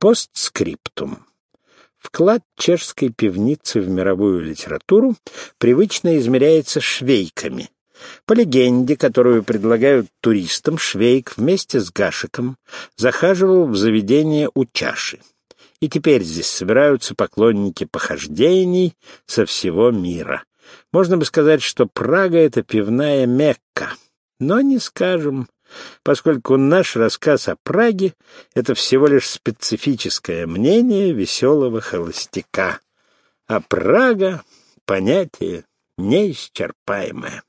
Постскриптум. Вклад чешской певницы в мировую литературу привычно измеряется швейками. По легенде, которую предлагают туристам, Швейк вместе с Гашиком захаживал в заведение у чаши. И теперь здесь собираются поклонники похождений со всего мира. Можно бы сказать, что Прага — это пивная Мекка. Но не скажем, поскольку наш рассказ о Праге — это всего лишь специфическое мнение веселого холостяка. А Прага — понятие неисчерпаемое.